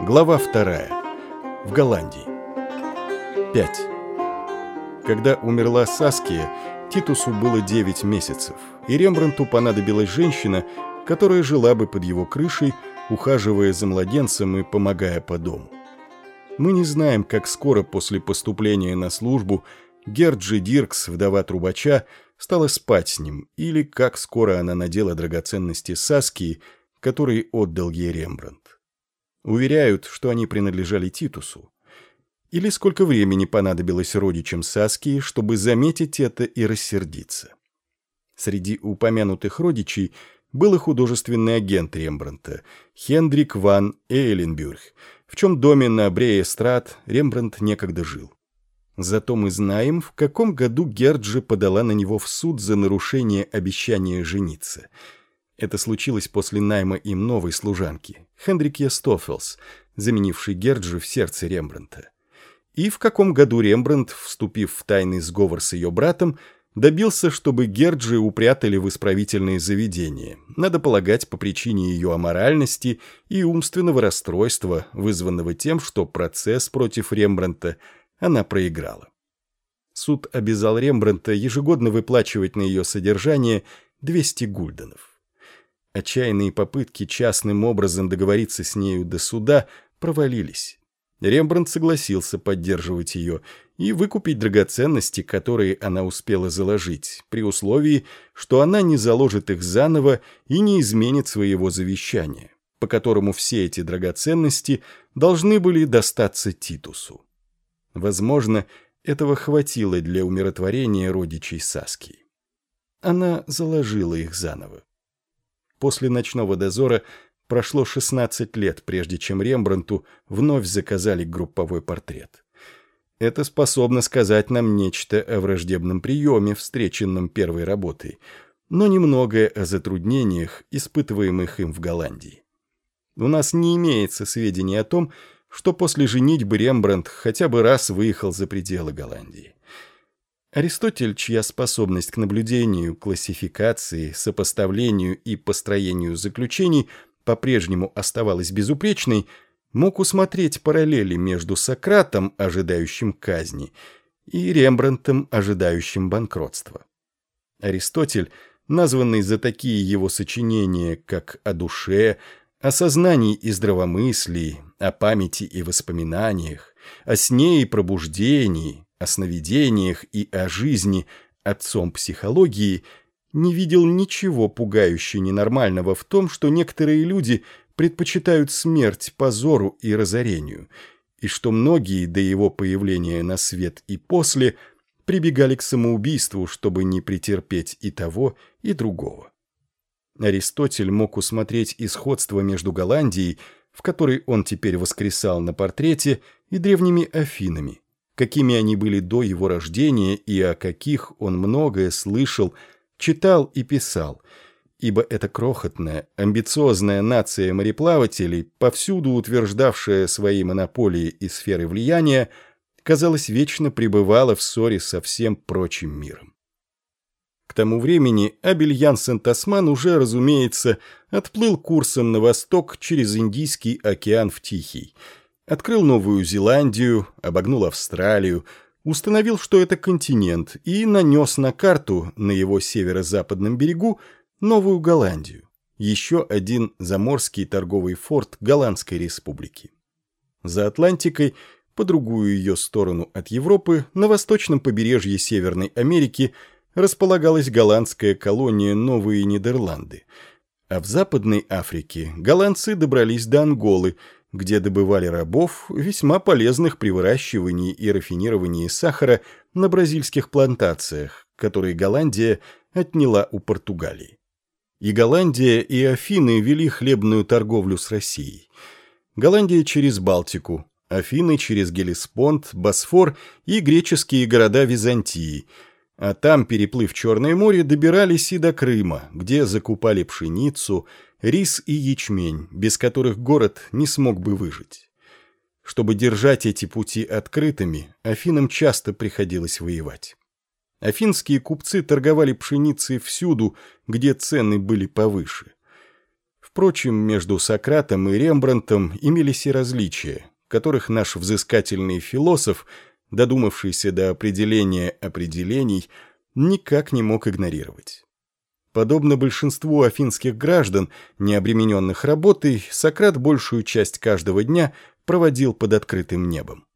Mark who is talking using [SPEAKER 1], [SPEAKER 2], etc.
[SPEAKER 1] Глава вторая. В Голландии. 5. Когда умерла Саския, Титусу было 9 месяцев, и Рембрандту понадобилась женщина, которая жила бы под его крышей, ухаживая за младенцем и помогая по дому. Мы не знаем, как скоро после поступления на службу Герджи Диркс, вдова трубача, стала спать с ним, или как скоро она надела драгоценности Саскии, которые отдал ей Рембрандт. Уверяют, что они принадлежали Титусу. Или сколько времени понадобилось родичам Саскии, чтобы заметить это и рассердиться. Среди упомянутых родичей был и художественный агент Рембрандта, Хендрик ван Эйленбюрг, в чем доме на Бреестрат Рембрандт некогда жил. Зато мы знаем, в каком году Герджи подала на него в суд за нарушение обещания жениться. Это случилось после найма им новой служанки, Хендрикья Стофелс, заменившей Герджи в сердце Рембрандта. И в каком году Рембрандт, вступив в тайный сговор с ее братом, добился, чтобы Герджи упрятали в исправительные заведения, надо полагать, по причине ее аморальности и умственного расстройства, вызванного тем, что процесс против Рембрандта – она проиграла. Суд обязал Рембрандта ежегодно выплачивать на ее содержание 200 гульденов. Отчаянные попытки частным образом договориться с нею до суда провалились. Рембрандт согласился поддерживать ее и выкупить драгоценности, которые она успела заложить, при условии, что она не заложит их заново и не изменит своего завещания, по которому все эти драгоценности должны были достаться Титусу. Возможно, этого хватило для умиротворения родичей Саски. Она заложила их заново. После ночного дозора прошло 16 лет, прежде чем Рембрандту вновь заказали групповой портрет. Это способно сказать нам нечто о враждебном приеме, встреченном первой работой, но немногое о затруднениях, испытываемых им в Голландии. У нас не имеется сведений о том, что после женитьбы Рембрандт хотя бы раз выехал за пределы Голландии. Аристотель, чья способность к наблюдению, классификации, сопоставлению и построению заключений по-прежнему оставалась безупречной, мог усмотреть параллели между Сократом, ожидающим казни, и Рембрандтом, ожидающим банкротства. Аристотель, названный за такие его сочинения, как «О душе», о сознании и здравомыслии, о памяти и воспоминаниях, о сне и пробуждении, о сновидениях и о жизни отцом психологии, не видел ничего пугающе ненормального в том, что некоторые люди предпочитают смерть позору и разорению, и что многие до его появления на свет и после прибегали к самоубийству, чтобы не претерпеть и того, и другого. Аристотель мог усмотреть исходство между Голландией, в которой он теперь воскресал на портрете, и древними Афинами, какими они были до его рождения и о каких он многое слышал, читал и писал, ибо эта крохотная, амбициозная нация мореплавателей, повсюду утверждавшая свои монополии и сферы влияния, казалось, вечно пребывала в ссоре со всем прочим миром. К тому времени Абельян Сент-Осман уже, разумеется, отплыл курсом на восток через Индийский океан в Тихий, открыл Новую Зеландию, обогнул Австралию, установил, что это континент, и нанес на карту на его северо-западном берегу Новую Голландию, еще один заморский торговый форт Голландской республики. За Атлантикой, по другую ее сторону от Европы, на восточном побережье Северной Америки – располагалась голландская колония Новые Нидерланды, а в Западной Африке голландцы добрались до Анголы, где добывали рабов, весьма полезных при выращивании и рафинировании сахара на бразильских плантациях, которые Голландия отняла у Португалии. И Голландия, и Афины вели хлебную торговлю с Россией. Голландия через Балтику, Афины через Гелеспонд, Босфор и греческие города Византии – а там, переплыв Черное море, добирались и до Крыма, где закупали пшеницу, рис и ячмень, без которых город не смог бы выжить. Чтобы держать эти пути открытыми, Афинам часто приходилось воевать. Афинские купцы торговали пшеницей всюду, где цены были повыше. Впрочем, между Сократом и Рембрандтом имелись и различия, которых наш взыскательный философ, додумавшийся до определения определений, никак не мог игнорировать. Подобно большинству афинских граждан, не обремененных работой, Сократ большую часть каждого дня проводил под открытым небом.